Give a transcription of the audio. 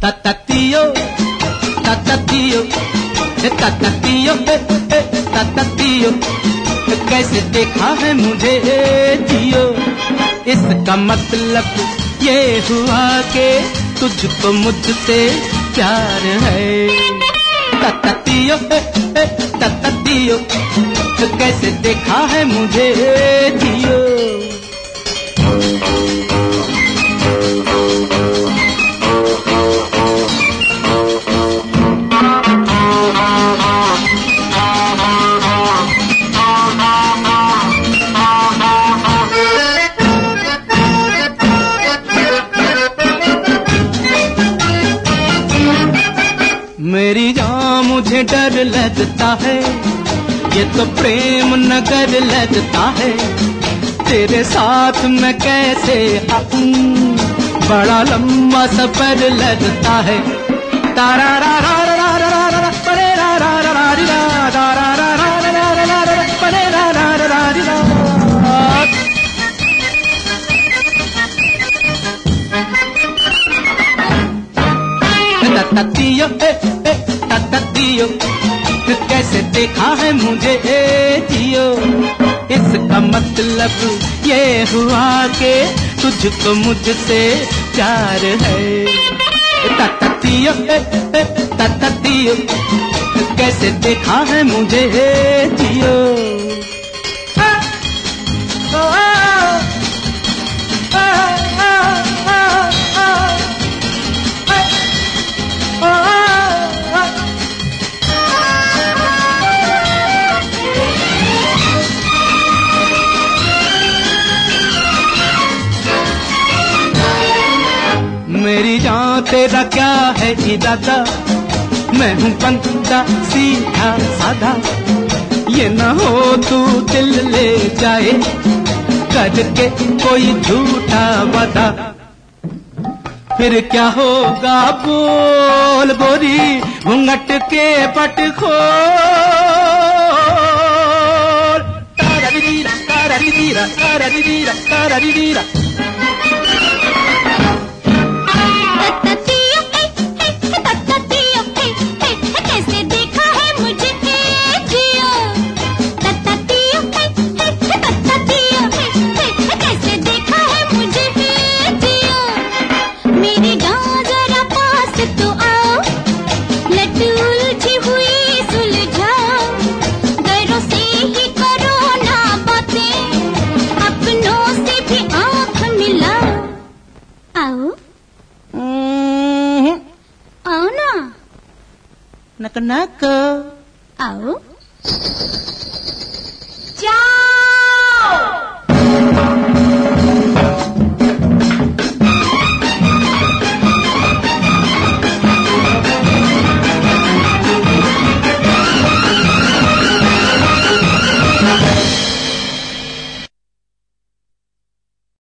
たった कैसे देखा है मुझे जियो। इसका मतलब ये हुआ के तुझको मुझसे प्यार है। ततियो ततियो कैसे देखा है मुझे जियो। डर लगता है। ये तो प्रेम नगर लगता है। तेरे साथ मैं कैसे आऊँ बड़ा लंबा सफ़र लगता है। तारा रा रा रा रा रा रा रा परे रा रा रा रा रा रा रा रा ततियो कैसे देखा है मुझे ए जियो? इसका मतलब ये हुआ के तुझको मुझसे प्यार है। ततियो ततियो कैसे देखा है मुझे ए मेरी जान तेरा क्या है इरादा मैं हूँ बंदा सीधा साधा। ये न हो तू दिल ले जाए, करके कोई झूठा वादा। फिर क्या होगा बोल बोरी, घूंघट के पट खोल। तारा दीरा तारा दीरा तारा दीरा तारा दीरा naka-naka. Au.